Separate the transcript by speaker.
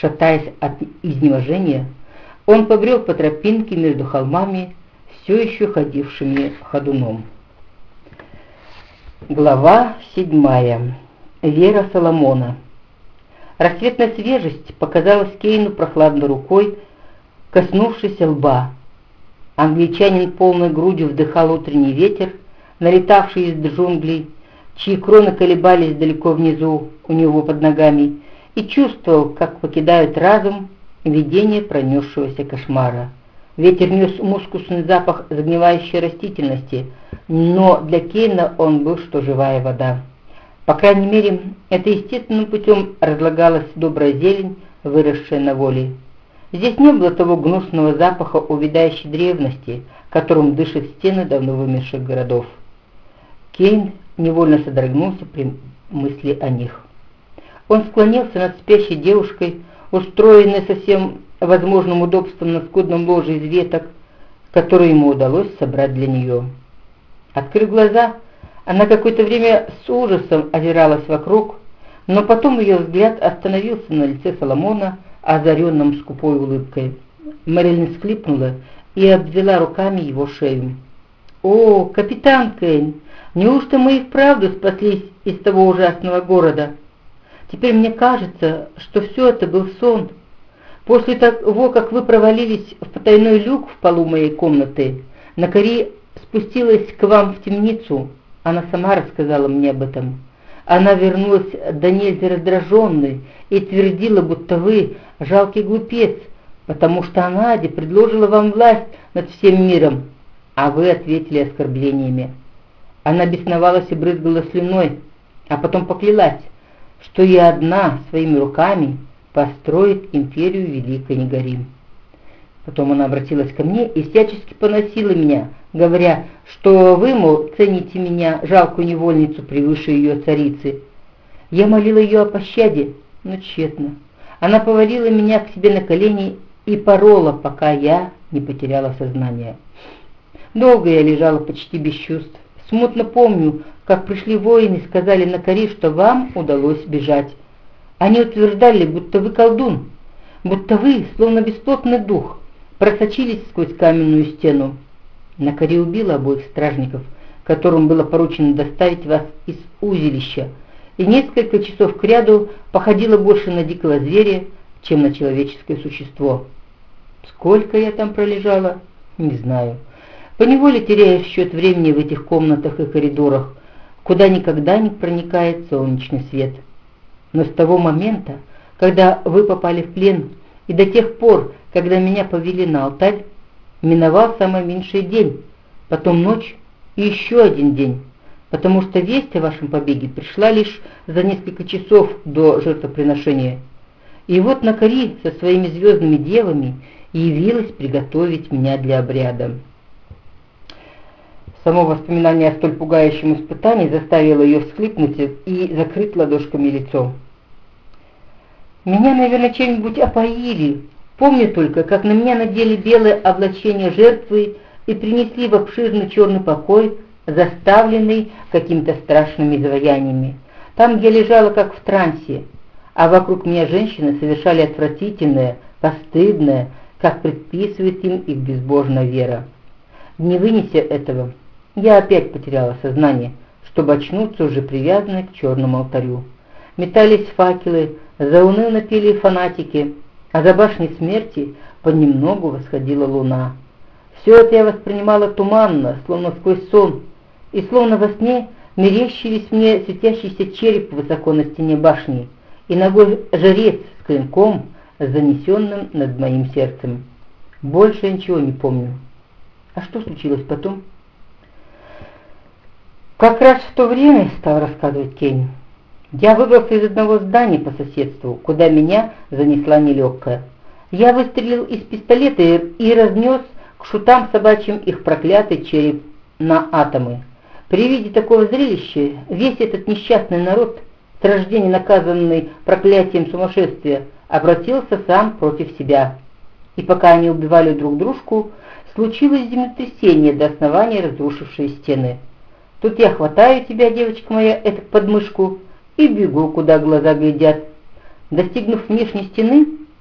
Speaker 1: Шатаясь от изнеможения, он побрел по тропинке между холмами, все еще ходившими ходуном. Глава седьмая. Вера Соломона. Рассветная свежесть показалась Кейну прохладной рукой, коснувшейся лба. Англичанин полной грудью вдыхал утренний ветер, налетавший из джунглей, чьи кроны колебались далеко внизу у него под ногами, и чувствовал, как покидают разум видение пронесшегося кошмара. Ветер нес мускусный запах загнивающей растительности, но для Кейна он был что живая вода. По крайней мере, это естественным путем разлагалась добрая зелень, выросшая на воле. Здесь не было того гнусного запаха увядающей древности, которым дышат стены давно вымерших городов. Кейн невольно содрогнулся при мысли о них. Он склонился над спящей девушкой, устроенной со всем возможным удобством на скудном ложе из веток, которую ему удалось собрать для нее. Открыв глаза, она какое-то время с ужасом озиралась вокруг, но потом ее взгляд остановился на лице Соломона, озаренном скупой улыбкой. Мэрилин склипнула и обвела руками его шею. «О, капитан Кейн, неужто мы и вправду спаслись из того ужасного города? Теперь мне кажется, что все это был сон. После того, как вы провалились в потайной люк в полу моей комнаты, Накари спустилась к вам в темницу. Она сама рассказала мне об этом. Она вернулась до нельзя раздраженной и твердила, будто вы жалкий глупец, потому что Надя предложила вам власть над всем миром, а вы ответили оскорблениями. Она бесновалась и брызгала слюной, а потом поклялась, что я одна своими руками построит империю Великой Негорим. Потом она обратилась ко мне и всячески поносила меня, говоря, что вы, мол, цените меня, жалкую невольницу, превыше ее царицы. Я молила ее о пощаде, но тщетно. Она повалила меня к себе на колени и порола, пока я не потеряла сознание. Долго я лежала почти без чувств. Смутно помню, как пришли воины и сказали на кори, что вам удалось бежать. Они утверждали, будто вы колдун, будто вы, словно бесплотный дух, просочились сквозь каменную стену. Накари убила обоих стражников, которым было поручено доставить вас из узилища, и несколько часов кряду походила больше на дикого зверя, чем на человеческое существо. Сколько я там пролежала, не знаю. Поневоле теряя счет времени в этих комнатах и коридорах, куда никогда не проникает солнечный свет. Но с того момента, когда вы попали в плен, и до тех пор, когда меня повели на алтарь, миновал самый меньший день, потом ночь и еще один день, потому что весть о вашем побеге пришла лишь за несколько часов до жертвоприношения. И вот Накари со своими звездными девами явилась приготовить меня для обряда. Само воспоминание о столь пугающем испытании заставило ее всхлипнуть и закрыть ладошками лицо. «Меня, наверное, чем-нибудь опоили. Помню только, как на меня надели белое облачение жертвы и принесли в обширный черный покой, заставленный какими-то страшными изваяниями. Там я лежала как в трансе, а вокруг меня женщины совершали отвратительное, постыдное, как предписывает им их безбожная вера. Не вынеся этого, я опять потеряла сознание, чтобы очнуться уже привязанной к черному алтарю. Метались факелы, заунывно пели фанатики, а за башней смерти понемногу восходила луна. Все это я воспринимала туманно, словно сквозь сон, и словно во сне мерещились мне светящийся череп высоко на стене башни и ногой жрец с клинком, занесенным над моим сердцем. Больше я ничего не помню. А что случилось потом? Как раз в то время, стал рассказывать Кейн, я выбрался из одного здания по соседству, куда меня занесла нелегкая. Я выстрелил из пистолета и разнес к шутам собачьим их проклятый череп на атомы. При виде такого зрелища весь этот несчастный народ, с рождения наказанный проклятием сумасшествия, обратился сам против себя. И пока они убивали друг дружку, случилось землетрясение до основания разрушившей стены. Тут я хватаю тебя, девочка моя, эту подмышку, и бегу, куда глаза глядят. Достигнув внешней стены,